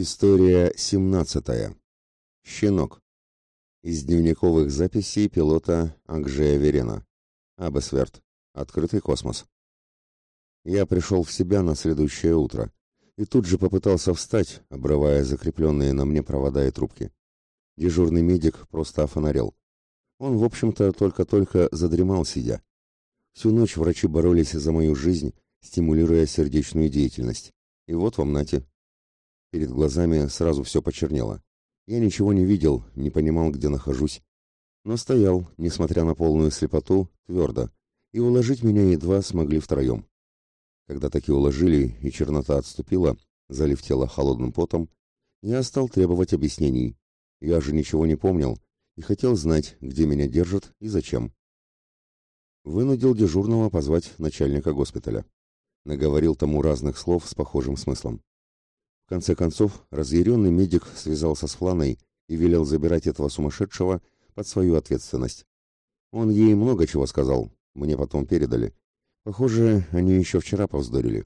История 17. Щенок. Из дневниковых записей пилота Акжея Верена. Абесверт. Открытый космос. Я пришел в себя на следующее утро и тут же попытался встать, обрывая закрепленные на мне провода и трубки. Дежурный медик просто офонарел. Он, в общем-то, только-только задремал сидя. Всю ночь врачи боролись за мою жизнь, стимулируя сердечную деятельность. И вот вам нате, Перед глазами сразу все почернело. Я ничего не видел, не понимал, где нахожусь. Но стоял, несмотря на полную слепоту, твердо, и уложить меня едва смогли втроем. Когда таки уложили, и чернота отступила, залив тело холодным потом, я стал требовать объяснений. Я же ничего не помнил и хотел знать, где меня держат и зачем. Вынудил дежурного позвать начальника госпиталя. Наговорил тому разных слов с похожим смыслом. В конце концов, разъяренный медик связался с Фланой и велел забирать этого сумасшедшего под свою ответственность. Он ей много чего сказал, мне потом передали. Похоже, они еще вчера повздорили.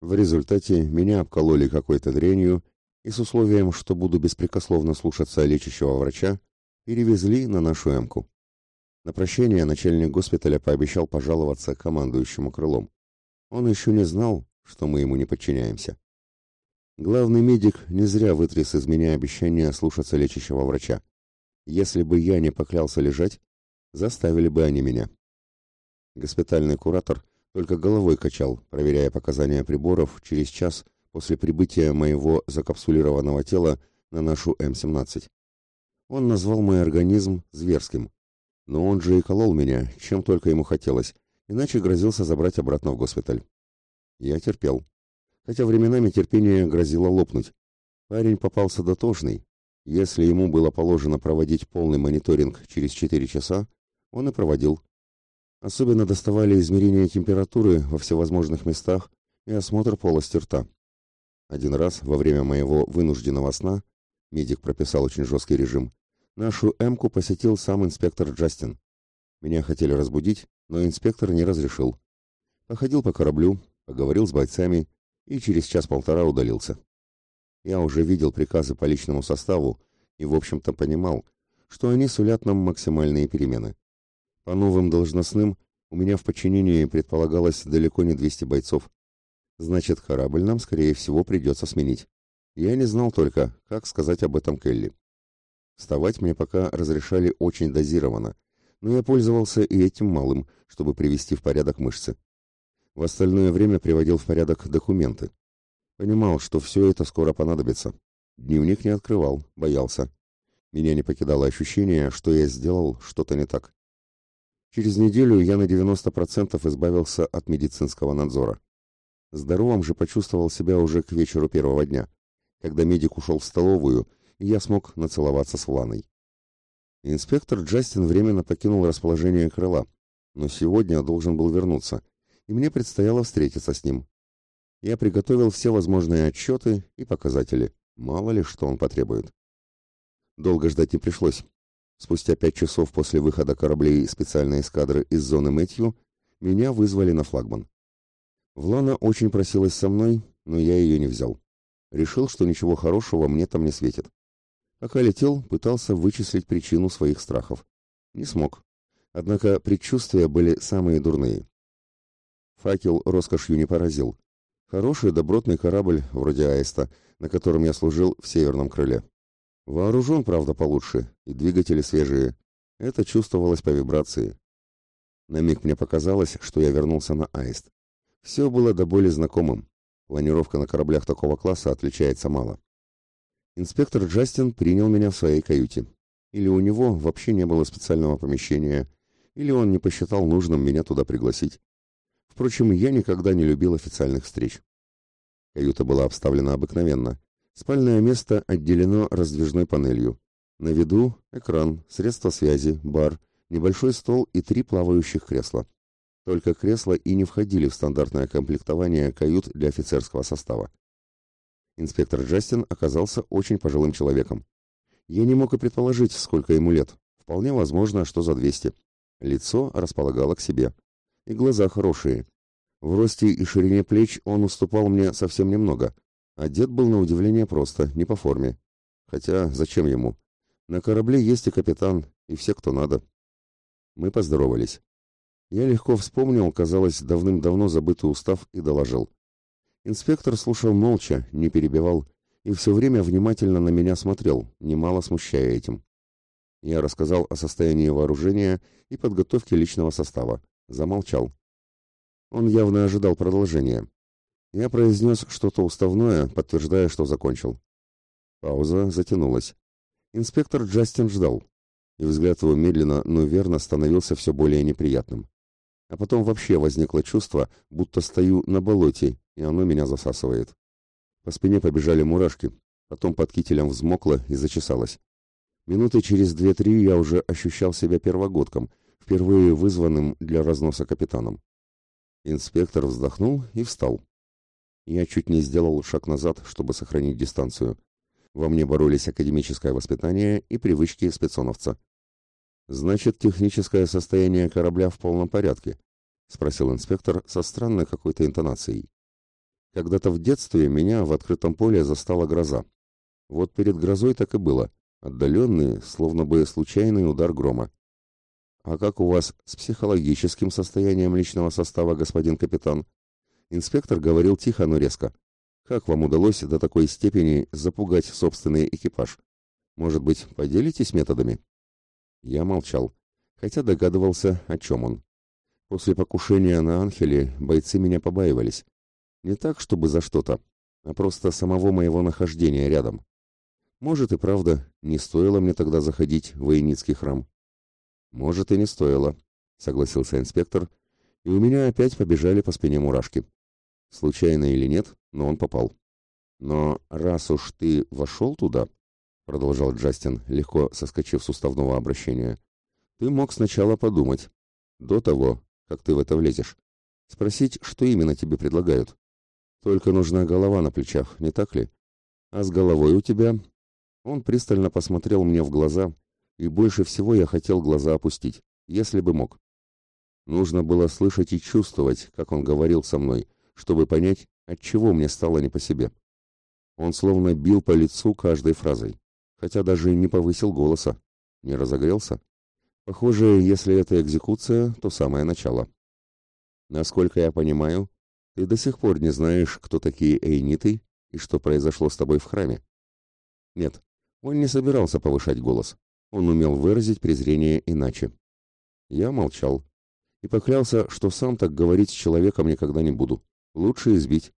В результате меня обкололи какой-то дрянью и с условием, что буду беспрекословно слушаться лечащего врача, перевезли на нашу эмку. На прощение начальник госпиталя пообещал пожаловаться командующему крылом. Он еще не знал, что мы ему не подчиняемся. Главный медик не зря вытряс из меня обещание слушаться лечащего врача. Если бы я не поклялся лежать, заставили бы они меня. Госпитальный куратор только головой качал, проверяя показания приборов через час после прибытия моего закапсулированного тела на нашу М-17. Он назвал мой организм зверским, но он же и колол меня, чем только ему хотелось, иначе грозился забрать обратно в госпиталь. Я терпел хотя временами терпение грозило лопнуть. Парень попался дотошный. Если ему было положено проводить полный мониторинг через 4 часа, он и проводил. Особенно доставали измерения температуры во всевозможных местах и осмотр полости рта. Один раз во время моего вынужденного сна, медик прописал очень жесткий режим, нашу Эмку посетил сам инспектор Джастин. Меня хотели разбудить, но инспектор не разрешил. Походил по кораблю, поговорил с бойцами и через час-полтора удалился. Я уже видел приказы по личному составу и, в общем-то, понимал, что они сулят нам максимальные перемены. По новым должностным у меня в подчинении предполагалось далеко не 200 бойцов. Значит, корабль нам, скорее всего, придется сменить. Я не знал только, как сказать об этом Келли. Вставать мне пока разрешали очень дозированно, но я пользовался и этим малым, чтобы привести в порядок мышцы. В остальное время приводил в порядок документы. Понимал, что все это скоро понадобится. Дневник не открывал, боялся. Меня не покидало ощущение, что я сделал что-то не так. Через неделю я на 90% избавился от медицинского надзора. Здоровым же почувствовал себя уже к вечеру первого дня, когда медик ушел в столовую, и я смог нацеловаться с Вланой. Инспектор Джастин временно покинул расположение крыла, но сегодня должен был вернуться, и мне предстояло встретиться с ним. Я приготовил все возможные отчеты и показатели, мало ли что он потребует. Долго ждать не пришлось. Спустя пять часов после выхода кораблей специальной эскадры из зоны Мэтью меня вызвали на флагман. Влана очень просилась со мной, но я ее не взял. Решил, что ничего хорошего мне там не светит. Пока летел, пытался вычислить причину своих страхов. Не смог. Однако предчувствия были самые дурные. Факел роскошью не поразил. Хороший добротный корабль, вроде Аиста, на котором я служил в Северном крыле. Вооружен, правда, получше, и двигатели свежие. Это чувствовалось по вибрации. На миг мне показалось, что я вернулся на Аист. Все было до боли знакомым. Планировка на кораблях такого класса отличается мало. Инспектор Джастин принял меня в своей каюте. Или у него вообще не было специального помещения, или он не посчитал нужным меня туда пригласить. Впрочем, я никогда не любил официальных встреч. Каюта была обставлена обыкновенно. Спальное место отделено раздвижной панелью. На виду экран, средства связи, бар, небольшой стол и три плавающих кресла. Только кресла и не входили в стандартное комплектование кают для офицерского состава. Инспектор Джастин оказался очень пожилым человеком. Я не мог и предположить, сколько ему лет. Вполне возможно, что за 200. Лицо располагало к себе и глаза хорошие. В росте и ширине плеч он уступал мне совсем немного, Одет был на удивление просто, не по форме. Хотя зачем ему? На корабле есть и капитан, и все, кто надо. Мы поздоровались. Я легко вспомнил, казалось, давным-давно забытый устав и доложил. Инспектор слушал молча, не перебивал, и все время внимательно на меня смотрел, немало смущая этим. Я рассказал о состоянии вооружения и подготовке личного состава. Замолчал. Он явно ожидал продолжения. Я произнес что-то уставное, подтверждая, что закончил. Пауза затянулась. Инспектор Джастин ждал, и взгляд его медленно, но верно становился все более неприятным. А потом вообще возникло чувство, будто стою на болоте, и оно меня засасывает. По спине побежали мурашки, потом под кителем взмокло и зачесалось. Минуты через две-три я уже ощущал себя первогодком, впервые вызванным для разноса капитаном. Инспектор вздохнул и встал. Я чуть не сделал шаг назад, чтобы сохранить дистанцию. Во мне боролись академическое воспитание и привычки спецоновца. «Значит, техническое состояние корабля в полном порядке?» — спросил инспектор со странной какой-то интонацией. «Когда-то в детстве меня в открытом поле застала гроза. Вот перед грозой так и было. Отдаленный, словно бы случайный удар грома. А как у вас с психологическим состоянием личного состава, господин капитан?» Инспектор говорил тихо, но резко. «Как вам удалось до такой степени запугать собственный экипаж? Может быть, поделитесь методами?» Я молчал, хотя догадывался, о чем он. После покушения на Анхеле бойцы меня побаивались. Не так, чтобы за что-то, а просто самого моего нахождения рядом. Может и правда, не стоило мне тогда заходить в Воиницкий храм. Может и не стоило, согласился инспектор, и у меня опять побежали по спине мурашки. Случайно или нет, но он попал. Но раз уж ты вошел туда, продолжал Джастин, легко соскочив с уставного обращения. Ты мог сначала подумать, до того, как ты в это влезешь, спросить, что именно тебе предлагают. Только нужна голова на плечах, не так ли? А с головой у тебя... Он пристально посмотрел мне в глаза, и больше всего я хотел глаза опустить, если бы мог. Нужно было слышать и чувствовать, как он говорил со мной, чтобы понять, от чего мне стало не по себе. Он словно бил по лицу каждой фразой хотя даже не повысил голоса, не разогрелся. Похоже, если это экзекуция, то самое начало. Насколько я понимаю, ты до сих пор не знаешь, кто такие эйниты и что произошло с тобой в храме. Нет, он не собирался повышать голос. Он умел выразить презрение иначе. Я молчал и поклялся, что сам так говорить с человеком никогда не буду. Лучше избить.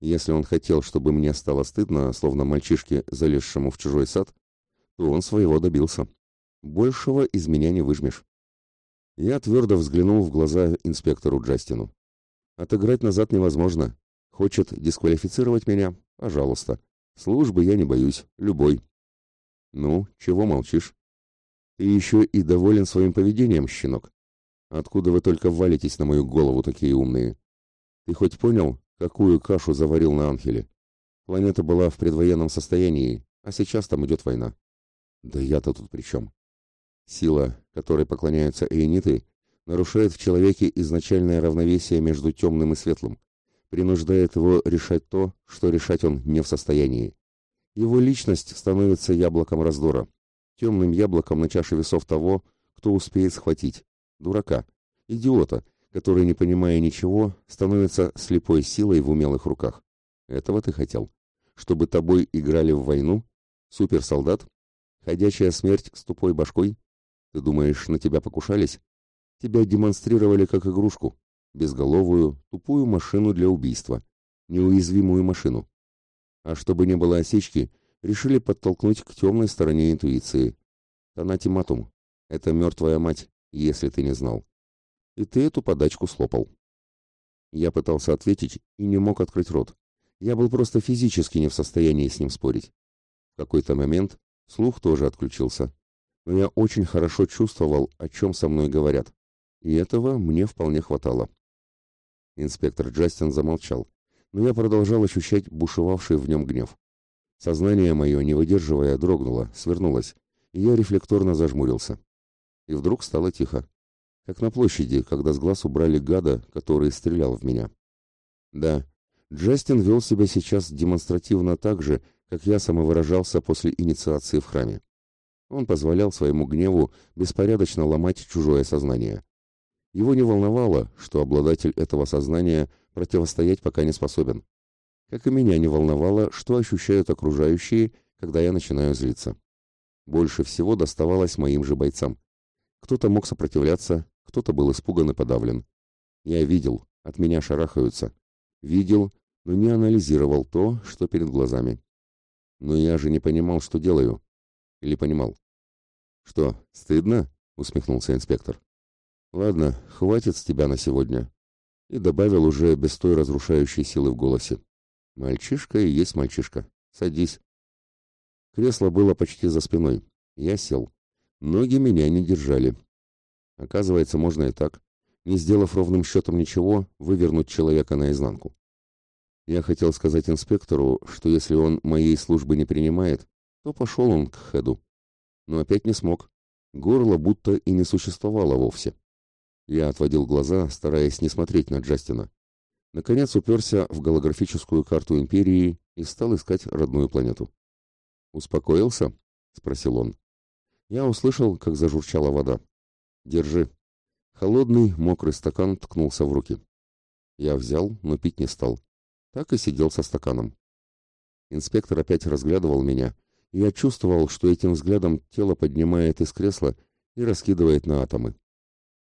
Если он хотел, чтобы мне стало стыдно, словно мальчишке, залезшему в чужой сад, то он своего добился. Большего из меня не выжмешь. Я твердо взглянул в глаза инспектору Джастину. Отыграть назад невозможно. Хочет дисквалифицировать меня? Пожалуйста. Службы я не боюсь, любой. Ну, чего молчишь? Ты еще и доволен своим поведением, щенок. Откуда вы только валитесь на мою голову такие умные? Ты хоть понял, какую кашу заварил на Анхеле? Планета была в предвоенном состоянии, а сейчас там идет война. Да я-то тут при чем? Сила, которой поклоняются эйниты, нарушает в человеке изначальное равновесие между темным и светлым, принуждает его решать то, что решать он не в состоянии. Его личность становится яблоком раздора, темным яблоком на чаше весов того, кто успеет схватить, дурака, идиота, который, не понимая ничего, становится слепой силой в умелых руках. Этого ты хотел? Чтобы тобой играли в войну? Суперсолдат? Ходячая смерть с тупой башкой? Ты думаешь, на тебя покушались? Тебя демонстрировали как игрушку, безголовую, тупую машину для убийства, неуязвимую машину. А чтобы не было осечки, решили подтолкнуть к темной стороне интуиции. Танатиматум — это мертвая мать, если ты не знал. И ты эту подачку слопал. Я пытался ответить и не мог открыть рот. Я был просто физически не в состоянии с ним спорить. В какой-то момент Слух тоже отключился. Но я очень хорошо чувствовал, о чем со мной говорят. И этого мне вполне хватало. Инспектор Джастин замолчал, но я продолжал ощущать бушевавший в нем гнев. Сознание мое, не выдерживая, дрогнуло, свернулось, и я рефлекторно зажмурился. И вдруг стало тихо, как на площади, когда с глаз убрали гада, который стрелял в меня. Да, Джастин вел себя сейчас демонстративно так же, как я самовыражался после инициации в храме. Он позволял своему гневу беспорядочно ломать чужое сознание. Его не волновало, что обладатель этого сознания противостоять пока не способен. Как и меня не волновало, что ощущают окружающие, когда я начинаю злиться. Больше всего доставалось моим же бойцам. Кто-то мог сопротивляться, кто-то был испуган и подавлен. Я видел, от меня шарахаются. Видел, но не анализировал то, что перед глазами. Но я же не понимал, что делаю. Или понимал. «Что, стыдно?» — усмехнулся инспектор. «Ладно, хватит с тебя на сегодня». И добавил уже без той разрушающей силы в голосе. «Мальчишка и есть мальчишка. Садись». Кресло было почти за спиной. Я сел. Ноги меня не держали. Оказывается, можно и так, не сделав ровным счетом ничего, вывернуть человека наизнанку. Я хотел сказать инспектору, что если он моей службы не принимает, то пошел он к Хеду. Но опять не смог. Горло будто и не существовало вовсе. Я отводил глаза, стараясь не смотреть на Джастина. Наконец уперся в голографическую карту Империи и стал искать родную планету. «Успокоился?» — спросил он. Я услышал, как зажурчала вода. «Держи». Холодный, мокрый стакан ткнулся в руки. Я взял, но пить не стал. Так и сидел со стаканом. Инспектор опять разглядывал меня, и я чувствовал, что этим взглядом тело поднимает из кресла и раскидывает на атомы.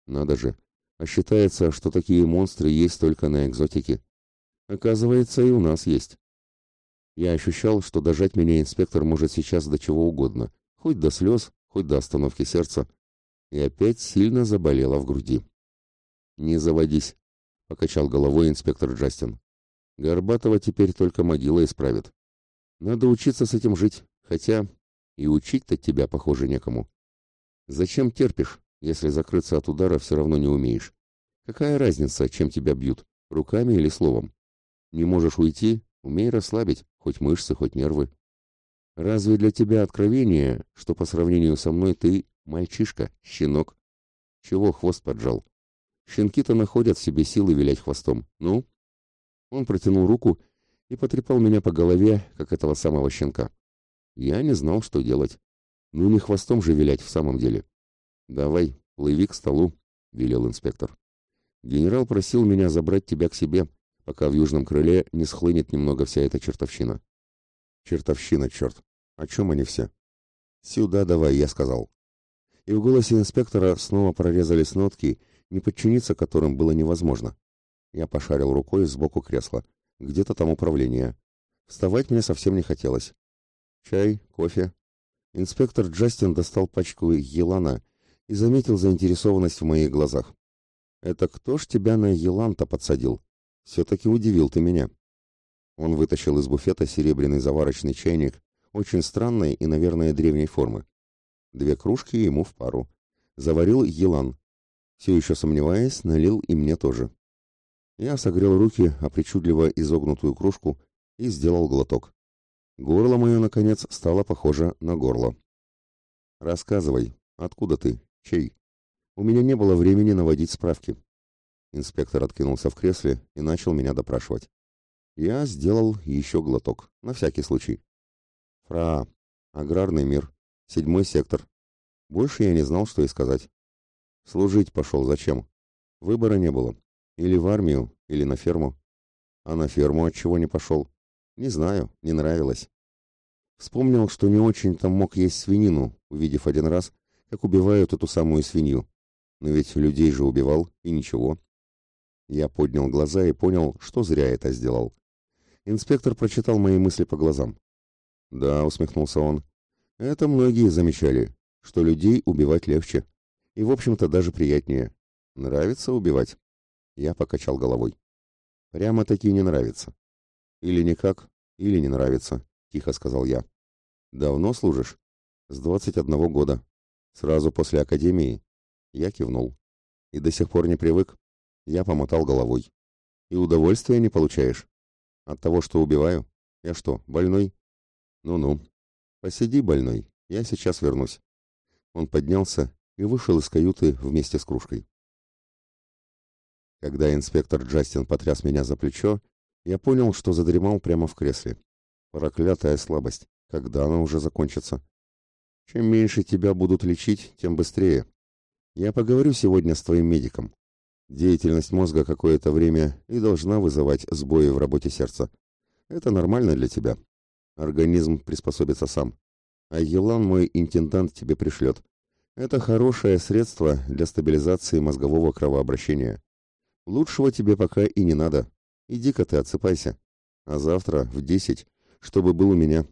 Надо же, а считается, что такие монстры есть только на экзотике. Оказывается, и у нас есть. Я ощущал, что дожать меня инспектор может сейчас до чего угодно, хоть до слез, хоть до остановки сердца, и опять сильно заболело в груди. «Не заводись», — покачал головой инспектор Джастин. «Горбатова теперь только могила исправит. Надо учиться с этим жить, хотя и учить-то тебя, похоже, некому. Зачем терпишь, если закрыться от удара все равно не умеешь? Какая разница, чем тебя бьют, руками или словом? Не можешь уйти, умей расслабить, хоть мышцы, хоть нервы. Разве для тебя откровение, что по сравнению со мной ты мальчишка, щенок? Чего хвост поджал? Щенки-то находят в себе силы вилять хвостом. Ну? Он протянул руку и потрепал меня по голове, как этого самого щенка. Я не знал, что делать. Ну не хвостом же вилять в самом деле. Давай, плыви к столу, велел инспектор. Генерал просил меня забрать тебя к себе, пока в южном крыле не схлынет немного вся эта чертовщина. Чертовщина, черт. О чем они все? Сюда давай, я сказал. И в голосе инспектора снова прорезались нотки, не подчиниться которым было невозможно. Я пошарил рукой сбоку кресла. Где-то там управление. Вставать мне совсем не хотелось. Чай, кофе. Инспектор Джастин достал пачку елана и заметил заинтересованность в моих глазах. «Это кто ж тебя на елан-то подсадил?» Все-таки удивил ты меня. Он вытащил из буфета серебряный заварочный чайник, очень странной и, наверное, древней формы. Две кружки ему в пару. Заварил елан. Все еще сомневаясь, налил и мне тоже. Я согрел руки о причудливо изогнутую кружку и сделал глоток. Горло мое, наконец, стало похоже на горло. «Рассказывай, откуда ты? Чей?» У меня не было времени наводить справки. Инспектор откинулся в кресле и начал меня допрашивать. Я сделал еще глоток, на всякий случай. Фра, аграрный мир, седьмой сектор. Больше я не знал, что и сказать. Служить пошел зачем? Выбора не было. Или в армию, или на ферму. А на ферму от чего не пошел? Не знаю, не нравилось. Вспомнил, что не очень-то мог есть свинину, увидев один раз, как убивают эту самую свинью. Но ведь людей же убивал, и ничего. Я поднял глаза и понял, что зря это сделал. Инспектор прочитал мои мысли по глазам. «Да», — усмехнулся он, — «это многие замечали, что людей убивать легче. И, в общем-то, даже приятнее. Нравится убивать?» Я покачал головой. «Прямо-таки не нравится. Или никак, или не нравится», — тихо сказал я. «Давно служишь?» «С двадцать одного года. Сразу после академии?» Я кивнул. «И до сих пор не привык?» Я помотал головой. И удовольствия не получаешь? От того, что убиваю? Я что, больной? Ну-ну. Посиди, больной. Я сейчас вернусь. Он поднялся и вышел из каюты вместе с кружкой. Когда инспектор Джастин потряс меня за плечо, Я понял, что задремал прямо в кресле. Проклятая слабость. Когда она уже закончится? Чем меньше тебя будут лечить, тем быстрее. Я поговорю сегодня с твоим медиком. Деятельность мозга какое-то время и должна вызывать сбои в работе сердца. Это нормально для тебя. Организм приспособится сам. А Елан мой интендант тебе пришлет. Это хорошее средство для стабилизации мозгового кровообращения. Лучшего тебе пока и не надо. Иди-ка ты отсыпайся. А завтра в десять, чтобы был у меня.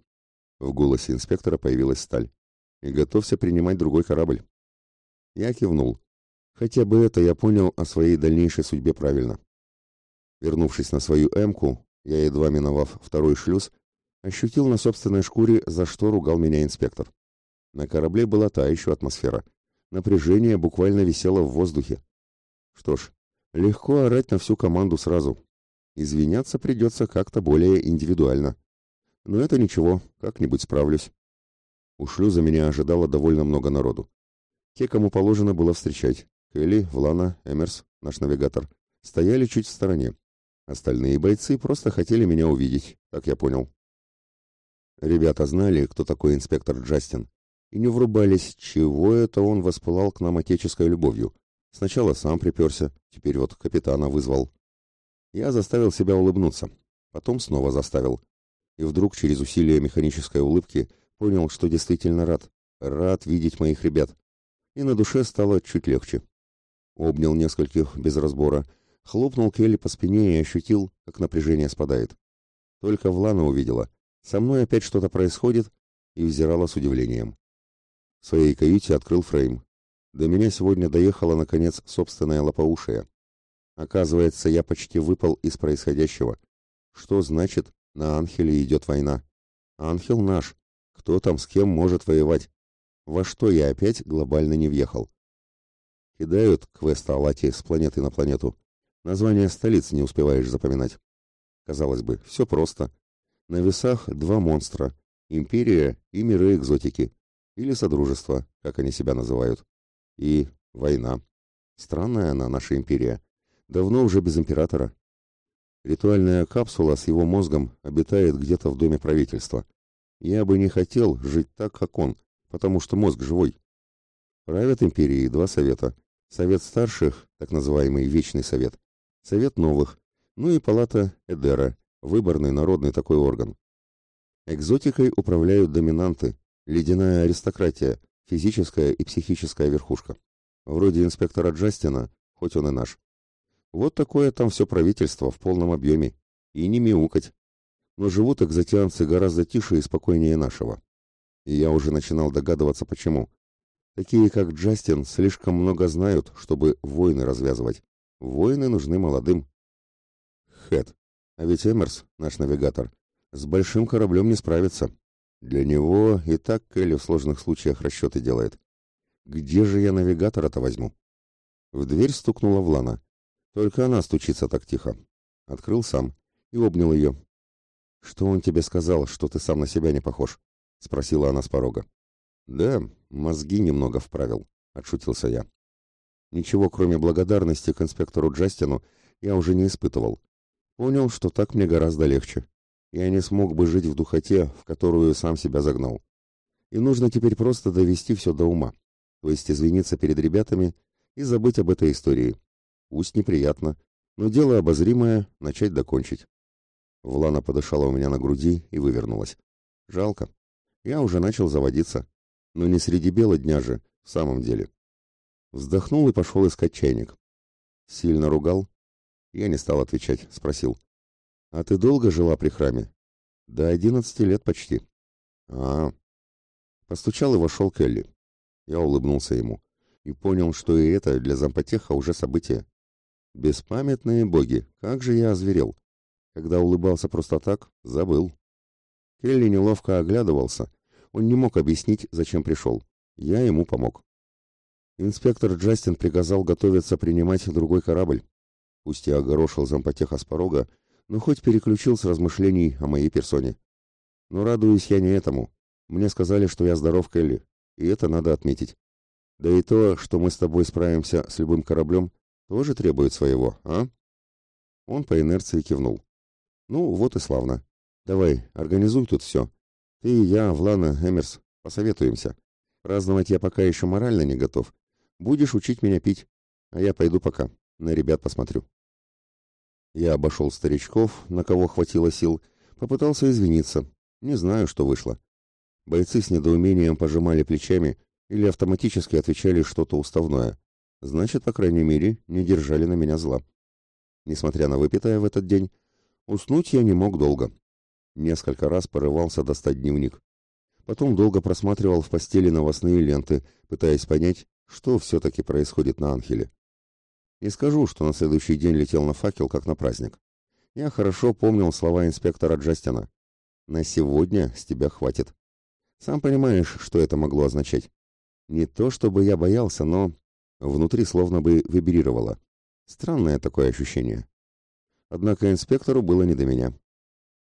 В голосе инспектора появилась сталь. И готовься принимать другой корабль. Я кивнул. Хотя бы это я понял о своей дальнейшей судьбе правильно. Вернувшись на свою «Эмку», я, едва миновав второй шлюз, ощутил на собственной шкуре, за что ругал меня инспектор. На корабле была та еще атмосфера. Напряжение буквально висело в воздухе. Что ж, легко орать на всю команду сразу. Извиняться придется как-то более индивидуально. Но это ничего, как-нибудь справлюсь. У шлюза меня ожидало довольно много народу. Те, кому положено было встречать. Келли, Влана, Эмерс, наш навигатор. Стояли чуть в стороне. Остальные бойцы просто хотели меня увидеть, так я понял. Ребята знали, кто такой инспектор Джастин, и не врубались, чего это он воспылал к нам отеческой любовью. Сначала сам приперся, теперь вот капитана вызвал. Я заставил себя улыбнуться, потом снова заставил. И вдруг через усилие механической улыбки понял, что действительно рад. Рад видеть моих ребят. И на душе стало чуть легче. Обнял нескольких без разбора, хлопнул Келли по спине и ощутил, как напряжение спадает. Только Влана увидела. Со мной опять что-то происходит, и взирала с удивлением. В своей каюте открыл фрейм. До меня сегодня доехала, наконец, собственная лопоушая. Оказывается, я почти выпал из происходящего. Что значит, на Анхеле идет война? Анхел наш. Кто там с кем может воевать? Во что я опять глобально не въехал? Кидают квест Алати с планеты на планету. Название столиц не успеваешь запоминать. Казалось бы, все просто. На весах два монстра. Империя и миры экзотики или Содружество, как они себя называют. И война. Странная она, наша империя. Давно уже без императора. Ритуальная капсула с его мозгом обитает где-то в доме правительства. Я бы не хотел жить так, как он, потому что мозг живой. Правят империей два совета. Совет старших, так называемый Вечный Совет. Совет новых. Ну и палата Эдера, выборный народный такой орган. Экзотикой управляют доминанты, Ледяная аристократия, физическая и психическая верхушка. Вроде инспектора Джастина, хоть он и наш. Вот такое там все правительство в полном объеме. И не мяукать. Но живут экзотианцы гораздо тише и спокойнее нашего. И я уже начинал догадываться, почему. Такие, как Джастин, слишком много знают, чтобы войны развязывать. Войны нужны молодым. Хэт. А ведь Эмерс, наш навигатор, с большим кораблем не справится. Для него и так Келли в сложных случаях расчеты делает. Где же я навигатора-то возьму? В дверь стукнула Влана. Только она стучится так тихо. Открыл сам и обнял ее. «Что он тебе сказал, что ты сам на себя не похож?» — спросила она с порога. «Да, мозги немного вправил», — отшутился я. Ничего, кроме благодарности к инспектору Джастину, я уже не испытывал. Понял, что так мне гораздо легче я не смог бы жить в духоте, в которую сам себя загнал. И нужно теперь просто довести все до ума, то есть извиниться перед ребятами и забыть об этой истории. Пусть неприятно, но дело обозримое, начать докончить. Влана подышала у меня на груди и вывернулась. Жалко. Я уже начал заводиться. Но не среди бела дня же, в самом деле. Вздохнул и пошел искать чайник. Сильно ругал? Я не стал отвечать, спросил. А ты долго жила при храме? До одиннадцати лет почти. А, Постучал и вошел Келли. Я улыбнулся ему и понял, что и это для зампотеха уже событие. Беспамятные боги, как же я озверел. Когда улыбался просто так, забыл. Келли неловко оглядывался. Он не мог объяснить, зачем пришел. Я ему помог. Инспектор Джастин приказал готовиться принимать другой корабль. Пусть я огорошил зампотеха с порога, но хоть переключил с размышлений о моей персоне. Но радуюсь я не этому. Мне сказали, что я здоров, Келли, и это надо отметить. Да и то, что мы с тобой справимся с любым кораблем, тоже требует своего, а? Он по инерции кивнул. Ну, вот и славно. Давай, организуй тут все. Ты, я, Влана, Эмерс, посоветуемся. Праздновать я пока еще морально не готов. Будешь учить меня пить, а я пойду пока, на ребят посмотрю. Я обошел старичков, на кого хватило сил, попытался извиниться. Не знаю, что вышло. Бойцы с недоумением пожимали плечами или автоматически отвечали что-то уставное. Значит, по крайней мере, не держали на меня зла. Несмотря на выпитое в этот день, уснуть я не мог долго. Несколько раз порывался достать дневник. Потом долго просматривал в постели новостные ленты, пытаясь понять, что все-таки происходит на Анхеле. Не скажу, что на следующий день летел на факел, как на праздник. Я хорошо помнил слова инспектора Джастина. «На сегодня с тебя хватит». Сам понимаешь, что это могло означать. Не то чтобы я боялся, но внутри словно бы вибрировало. Странное такое ощущение. Однако инспектору было не до меня.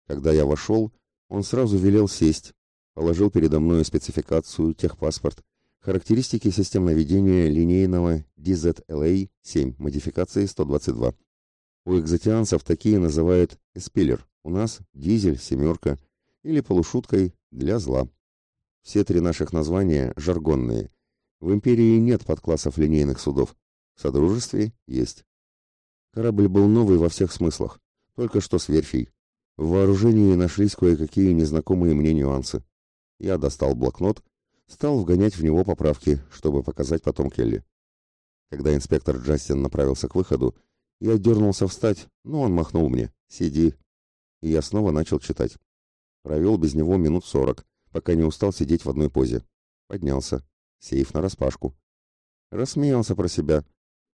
Когда я вошел, он сразу велел сесть, положил передо мной спецификацию, техпаспорт, характеристики систем наведения линейного DZLA-7 модификации 122. У экзотианцев такие называют эспеллер, у нас дизель, семерка или полушуткой для зла. Все три наших названия жаргонные. В империи нет подклассов линейных судов. В Содружестве есть. Корабль был новый во всех смыслах, только что с верфей. В вооружении нашлись кое-какие незнакомые мне нюансы. Я достал блокнот, стал вгонять в него поправки, чтобы показать потом Келли. Когда инспектор Джастин направился к выходу, я дернулся встать, но он махнул мне «Сиди». И я снова начал читать. Провел без него минут сорок, пока не устал сидеть в одной позе. Поднялся. Сейф нараспашку. Рассмеялся про себя.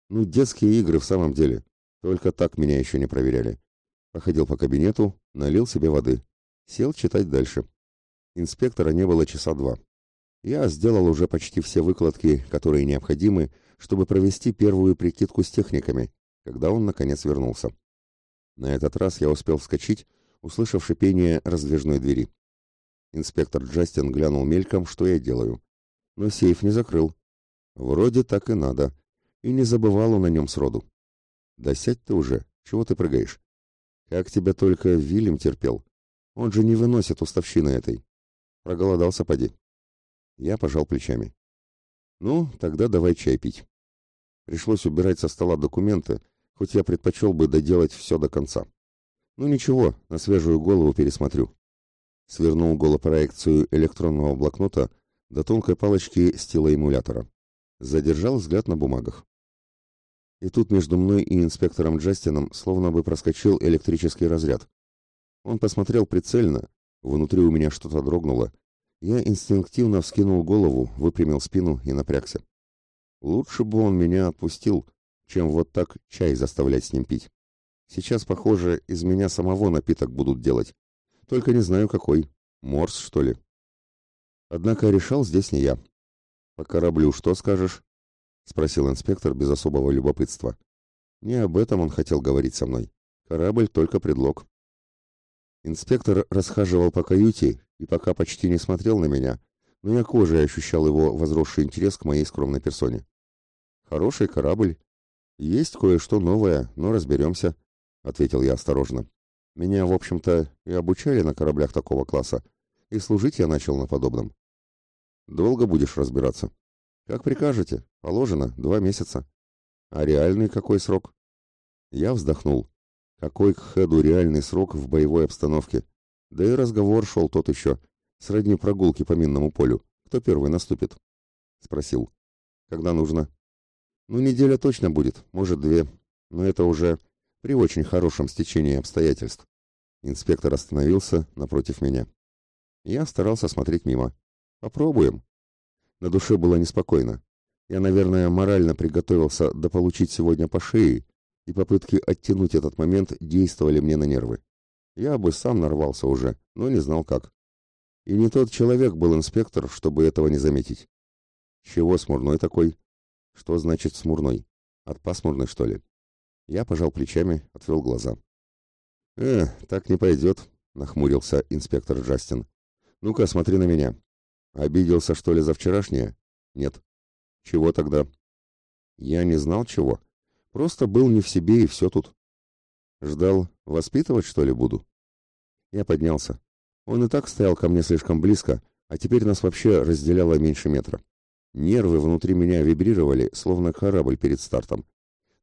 Ну, детские игры в самом деле. Только так меня еще не проверяли. Походил по кабинету, налил себе воды. Сел читать дальше. Инспектора не было часа два. Я сделал уже почти все выкладки, которые необходимы, чтобы провести первую прикидку с техниками, когда он, наконец, вернулся. На этот раз я успел вскочить, услышав шипение раздвижной двери. Инспектор Джастин глянул мельком, что я делаю. Но сейф не закрыл. Вроде так и надо. И не забывал он о нем сроду. Да сядь ты уже, чего ты прыгаешь? Как тебя только Вильям терпел. Он же не выносит уставщины этой. Проголодался, поди. Я пожал плечами. Ну, тогда давай чай пить. Пришлось убирать со стола документы, хоть я предпочел бы доделать все до конца. Ну ничего, на свежую голову пересмотрю свернул голопроекцию электронного блокнота до тонкой палочки стилоэмулятора. Задержал взгляд на бумагах. И тут между мной и инспектором Джастином словно бы проскочил электрический разряд. Он посмотрел прицельно, внутри у меня что-то дрогнуло. Я инстинктивно вскинул голову, выпрямил спину и напрягся. Лучше бы он меня отпустил, чем вот так чай заставлять с ним пить. Сейчас, похоже, из меня самого напиток будут делать, только не знаю какой. Морс, что ли? Однако решал здесь не я. По кораблю что скажешь? Спросил инспектор без особого любопытства. Не об этом он хотел говорить со мной. Корабль только предлог. Инспектор расхаживал по каюте и пока почти не смотрел на меня, но я кожей ощущал его возросший интерес к моей скромной персоне. «Хороший корабль. Есть кое-что новое, но разберемся», — ответил я осторожно. Меня, в общем-то, и обучали на кораблях такого класса, и служить я начал на подобном. Долго будешь разбираться? Как прикажете. Положено, два месяца. А реальный какой срок? Я вздохнул. Какой к Хеду реальный срок в боевой обстановке? Да и разговор шел тот еще. Сродни прогулки по минному полю. Кто первый наступит? Спросил. Когда нужно? Ну, неделя точно будет, может, две. Но это уже при очень хорошем стечении обстоятельств. Инспектор остановился напротив меня. Я старался смотреть мимо. Попробуем. На душе было неспокойно. Я, наверное, морально приготовился дополучить сегодня по шее, и попытки оттянуть этот момент действовали мне на нервы. Я бы сам нарвался уже, но не знал как. И не тот человек был инспектор, чтобы этого не заметить. Чего смурной такой? Что значит смурной? От пасмурной, что ли? Я пожал плечами, отвел глаза. «Э, так не пойдет», — нахмурился инспектор Джастин. «Ну-ка, смотри на меня. Обиделся, что ли, за вчерашнее?» «Нет». «Чего тогда?» «Я не знал чего. Просто был не в себе, и все тут». Ждал, Воспитывать, что ли, буду? Я поднялся. Он и так стоял ко мне слишком близко, а теперь нас вообще разделяло меньше метра. Нервы внутри меня вибрировали, словно корабль перед стартом.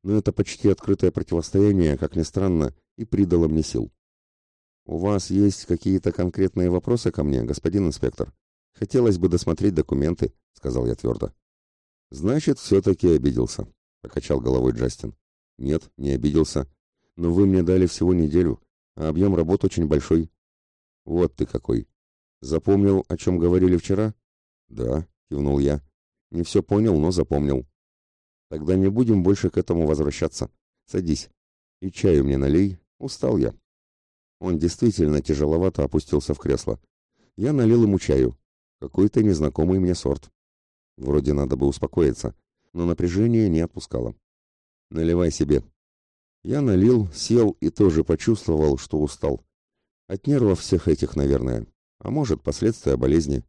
Но это почти открытое противостояние, как ни странно, и придало мне сил. «У вас есть какие-то конкретные вопросы ко мне, господин инспектор? Хотелось бы досмотреть документы», — сказал я твердо. «Значит, все-таки обиделся», — покачал головой Джастин. «Нет, не обиделся. Но вы мне дали всего неделю, а объем работ очень большой». «Вот ты какой. Запомнил, о чем говорили вчера?» «Да», — кивнул я. «Не все понял, но запомнил». «Тогда не будем больше к этому возвращаться. Садись. И чаю мне налей. Устал я». Он действительно тяжеловато опустился в кресло. Я налил ему чаю. Какой-то незнакомый мне сорт. Вроде надо бы успокоиться, но напряжение не отпускало. «Наливай себе». Я налил, сел и тоже почувствовал, что устал. От нервов всех этих, наверное. А может, последствия болезни.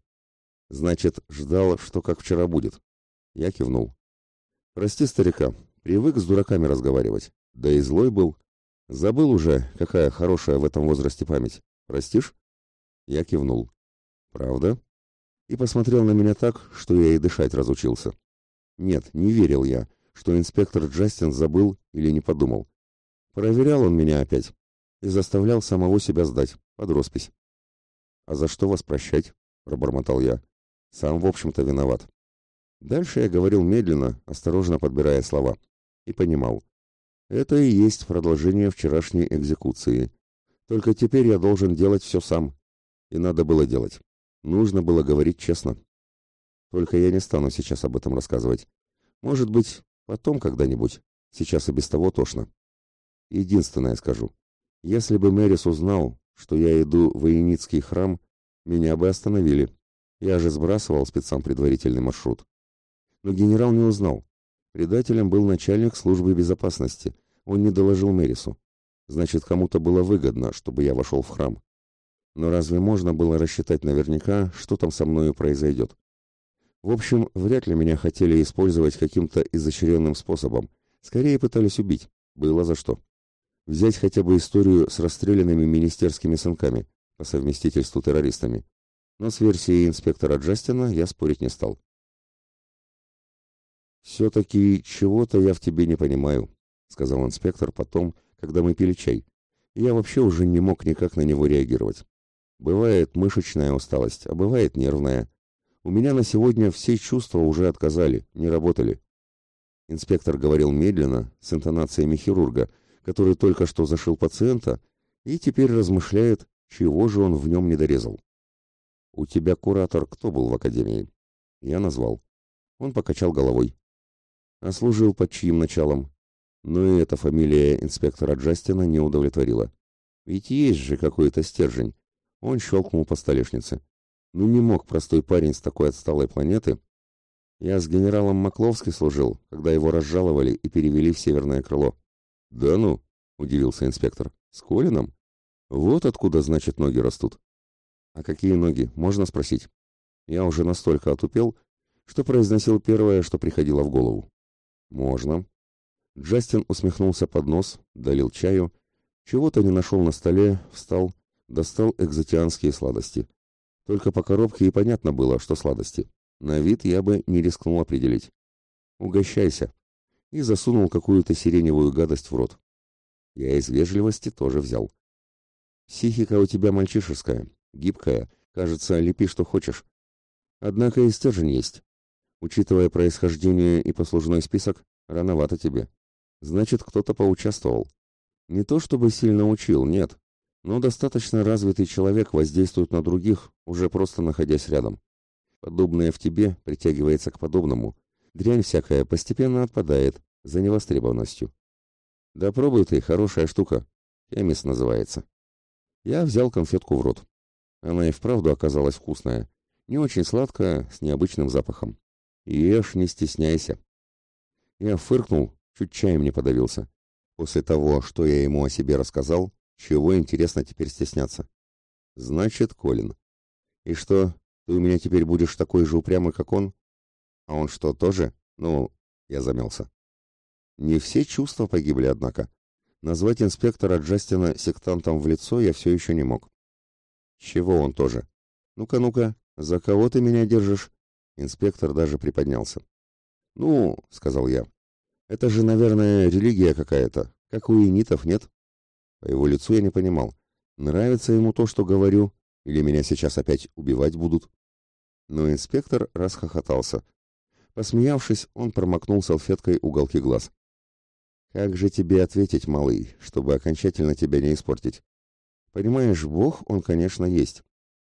Значит, ждал, что как вчера будет. Я кивнул. Прости, старика, привык с дураками разговаривать. Да и злой был. Забыл уже, какая хорошая в этом возрасте память. Простишь? Я кивнул. Правда? И посмотрел на меня так, что я и дышать разучился. Нет, не верил я, что инспектор Джастин забыл или не подумал. Проверял он меня опять и заставлял самого себя сдать, под роспись. «А за что вас прощать?» — пробормотал я. «Сам, в общем-то, виноват». Дальше я говорил медленно, осторожно подбирая слова, и понимал. Это и есть продолжение вчерашней экзекуции. Только теперь я должен делать все сам. И надо было делать. Нужно было говорить честно. Только я не стану сейчас об этом рассказывать. Может быть, потом когда-нибудь. Сейчас и без того тошно. Единственное скажу. Если бы Мэрис узнал, что я иду в Иеницкий храм, меня бы остановили. Я же сбрасывал спецам предварительный маршрут. Но генерал не узнал. Предателем был начальник службы безопасности. Он не доложил Мэрису. Значит, кому-то было выгодно, чтобы я вошел в храм. Но разве можно было рассчитать наверняка, что там со мною произойдет? В общем, вряд ли меня хотели использовать каким-то изощренным способом. Скорее пытались убить. Было за что. Взять хотя бы историю с расстрелянными министерскими сынками, по совместительству террористами. Но с версией инспектора Джастина я спорить не стал. «Все-таки чего-то я в тебе не понимаю», — сказал инспектор потом, когда мы пили чай. Я вообще уже не мог никак на него реагировать. Бывает мышечная усталость, а бывает нервная. У меня на сегодня все чувства уже отказали, не работали. Инспектор говорил медленно, с интонациями хирурга, который только что зашил пациента и теперь размышляет, чего же он в нем не дорезал. «У тебя куратор кто был в академии?» Я назвал. Он покачал головой а служил под чьим началом. Но и эта фамилия инспектора Джастина не удовлетворила. Ведь есть же какой-то стержень. Он щелкнул по столешнице. Ну не мог простой парень с такой отсталой планеты. Я с генералом Макловски служил, когда его разжаловали и перевели в Северное крыло. Да ну, удивился инспектор. С Колином? Вот откуда, значит, ноги растут. А какие ноги, можно спросить? Я уже настолько отупел, что произносил первое, что приходило в голову. «Можно». Джастин усмехнулся под нос, долил чаю, чего-то не нашел на столе, встал, достал экзотианские сладости. Только по коробке и понятно было, что сладости. На вид я бы не рискнул определить. «Угощайся!» И засунул какую-то сиреневую гадость в рот. Я из вежливости тоже взял. «Психика у тебя мальчишеская, гибкая, кажется, лепи что хочешь. Однако и стержень есть. Учитывая происхождение и послужной список, рановато тебе. Значит, кто-то поучаствовал. Не то чтобы сильно учил, нет. Но достаточно развитый человек воздействует на других, уже просто находясь рядом. Подобное в тебе притягивается к подобному. Дрянь всякая постепенно отпадает за невостребованностью. Да пробуй ты, хорошая штука. Хемис называется. Я взял конфетку в рот. Она и вправду оказалась вкусная. Не очень сладкая, с необычным запахом. Ешь, не стесняйся. Я фыркнул, чуть чаем не подавился. После того, что я ему о себе рассказал, чего интересно теперь стесняться? Значит, Колин. И что, ты у меня теперь будешь такой же упрямый, как он? А он что, тоже? Ну, я замялся. Не все чувства погибли, однако. Назвать инспектора Джастина сектантом в лицо я все еще не мог. Чего он тоже? Ну-ка, ну-ка, за кого ты меня держишь? Инспектор даже приподнялся. Ну, сказал я, это же, наверное, религия какая-то, как у инитов, нет? По его лицу я не понимал, нравится ему то, что говорю, или меня сейчас опять убивать будут. Но инспектор расхохотался. Посмеявшись, он промокнул салфеткой уголки глаз. «Как же тебе ответить, малый, чтобы окончательно тебя не испортить? Понимаешь, Бог, он, конечно, есть.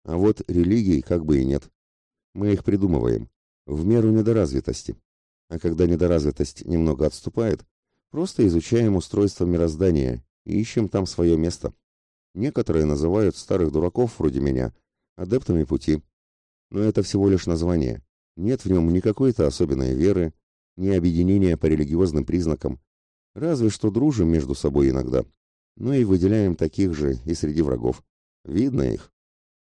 А вот религий как бы и нет. Мы их придумываем, в меру недоразвитости. А когда недоразвитость немного отступает, просто изучаем устройство мироздания и ищем там свое место. Некоторые называют старых дураков вроде меня адептами пути. Но это всего лишь название. Нет в нем ни какой-то особенной веры, ни объединения по религиозным признакам. Разве что дружим между собой иногда. Ну и выделяем таких же и среди врагов. Видно их.